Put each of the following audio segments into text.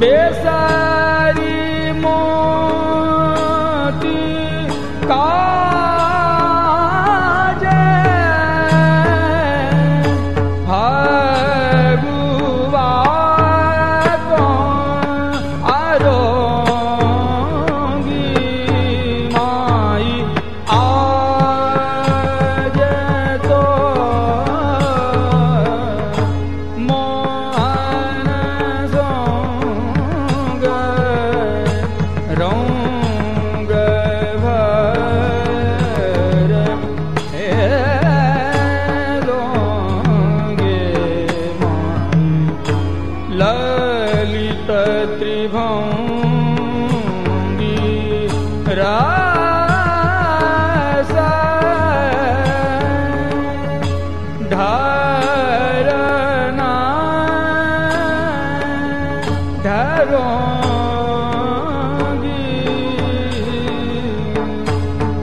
besa.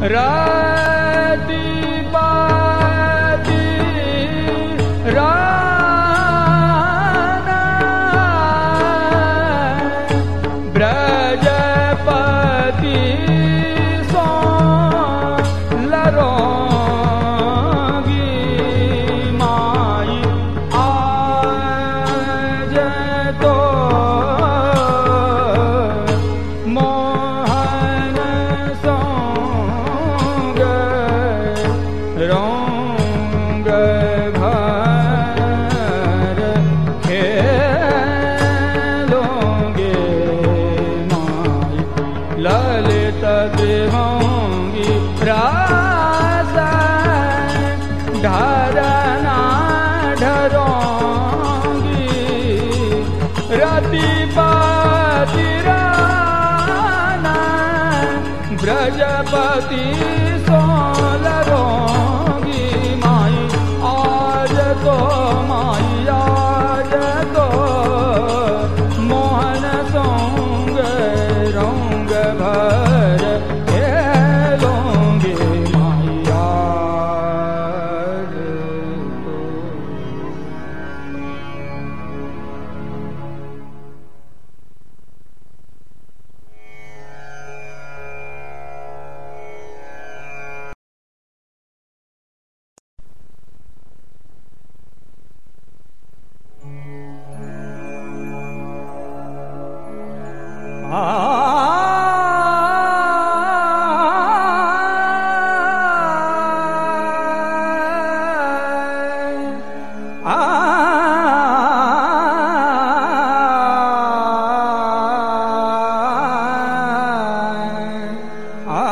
Ra Brajpati सोलरो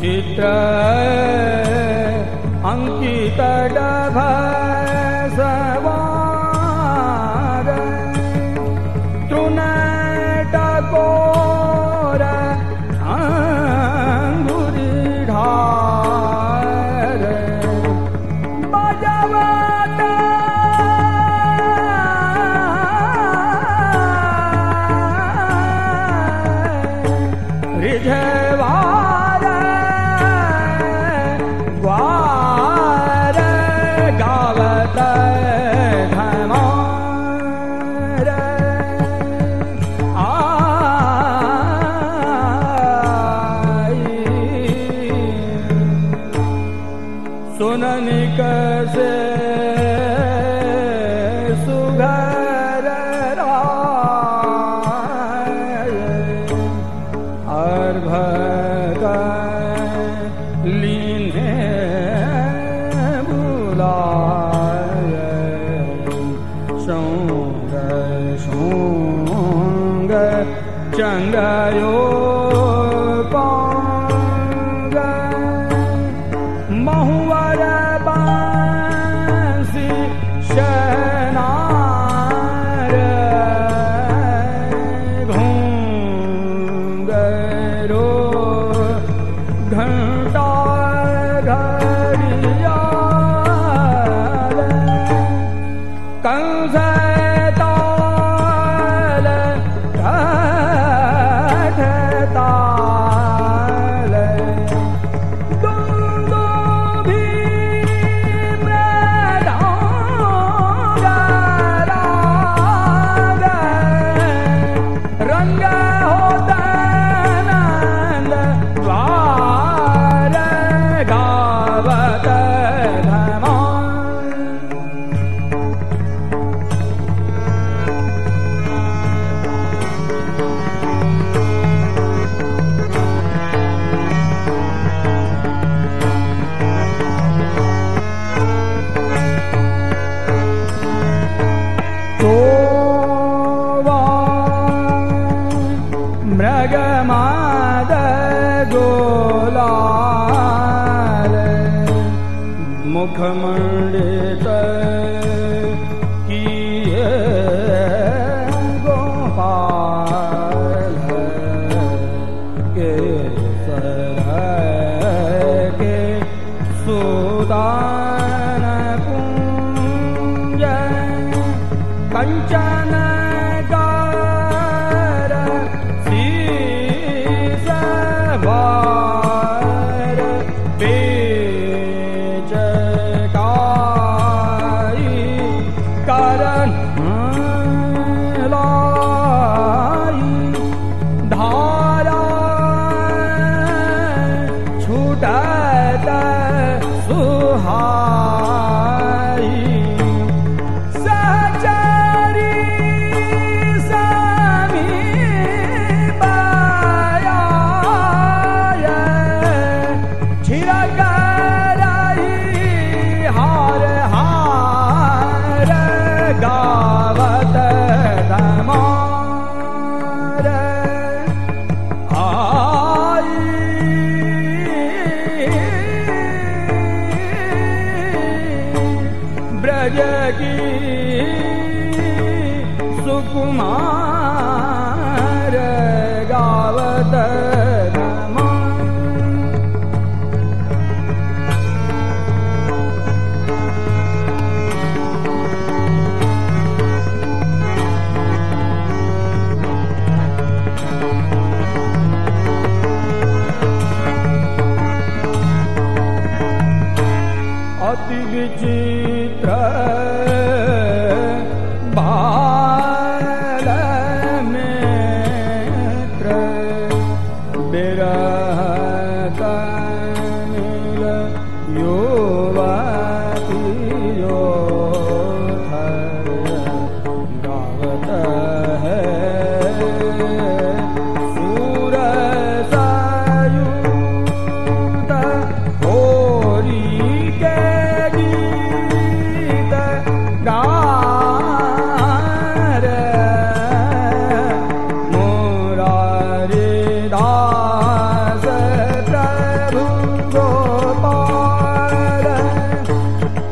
चित्र अङ्कितडभ भा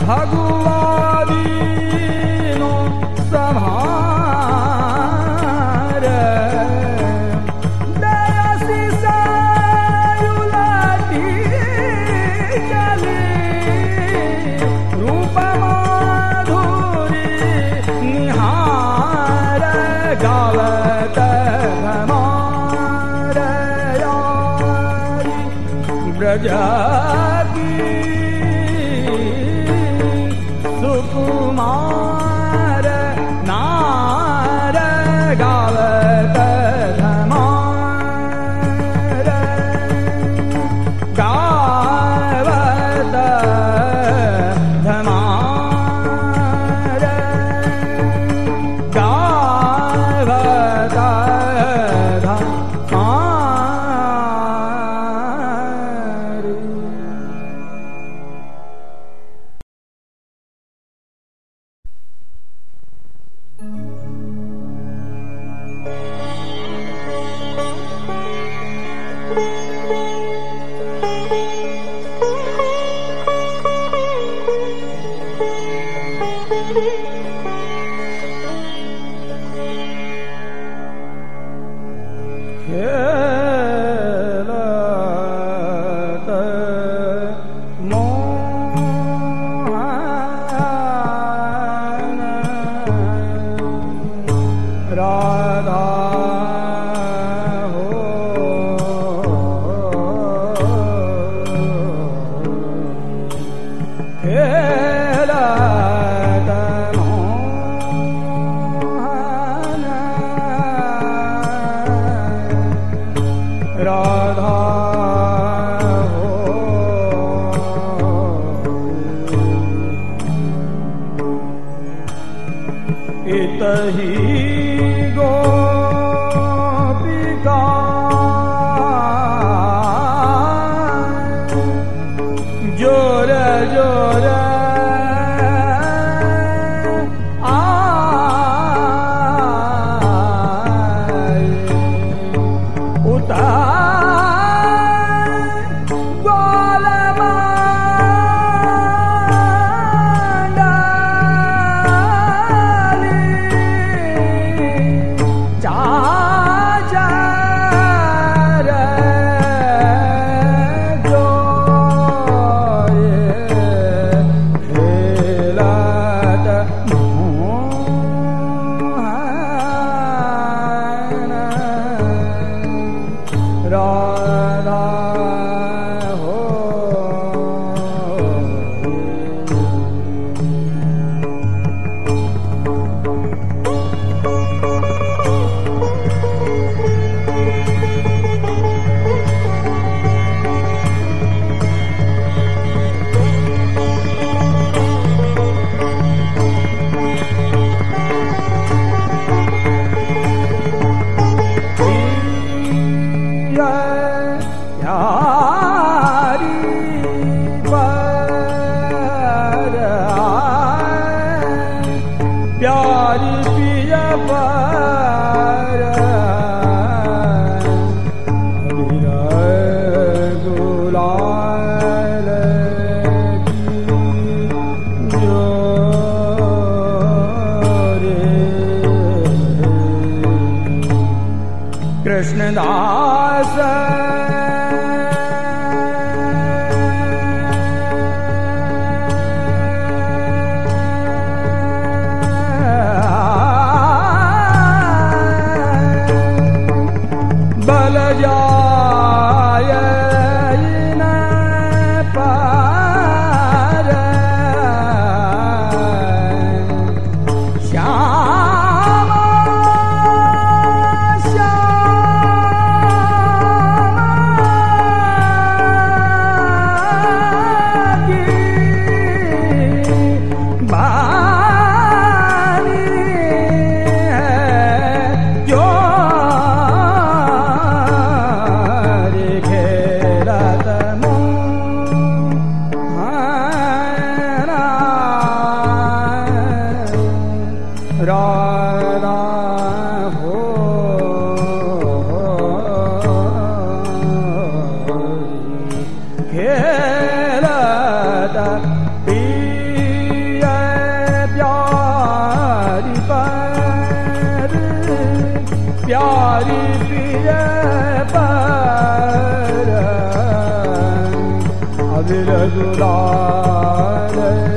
하고 हितही बल जाय प्यारी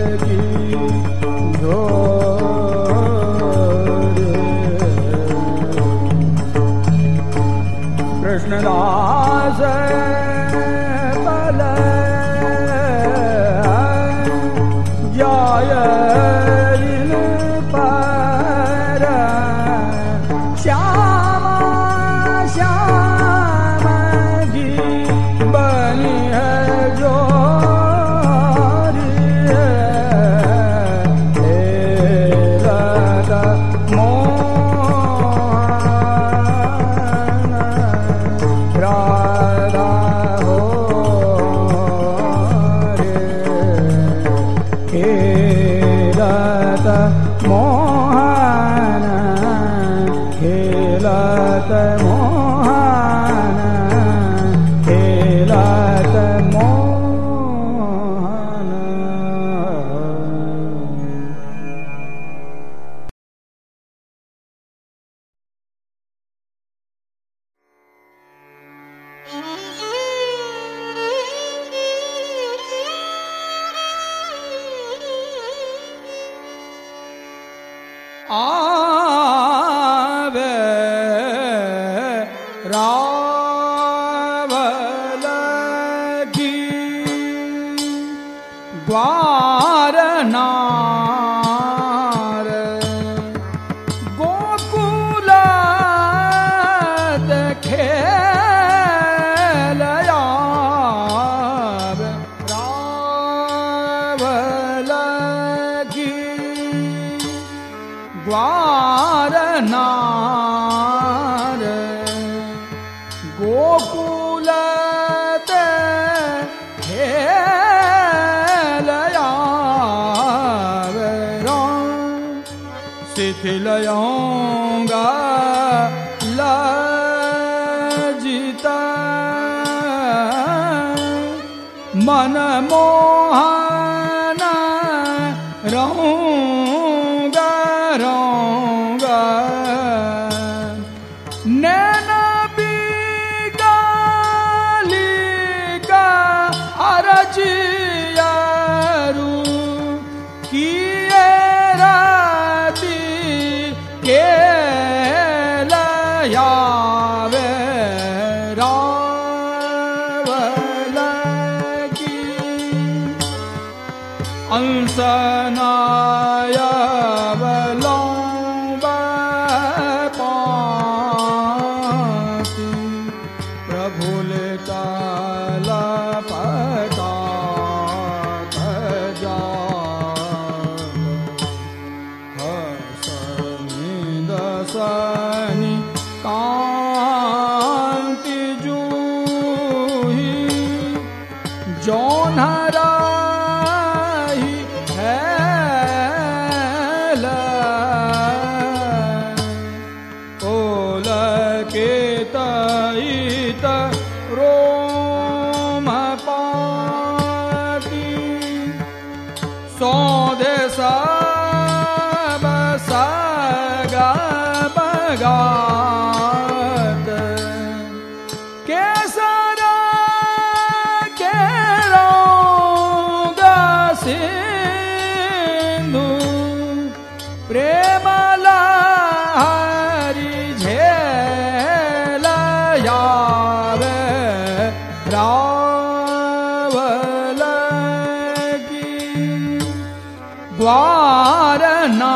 வாரணா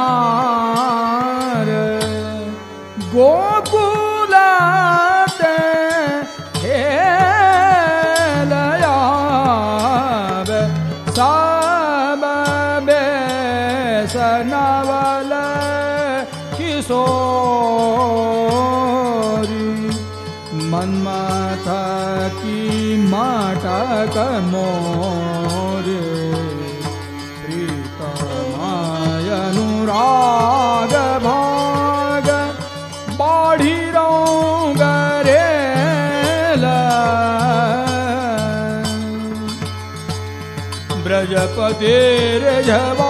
ब्रजपतिर झवार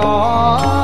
Oh.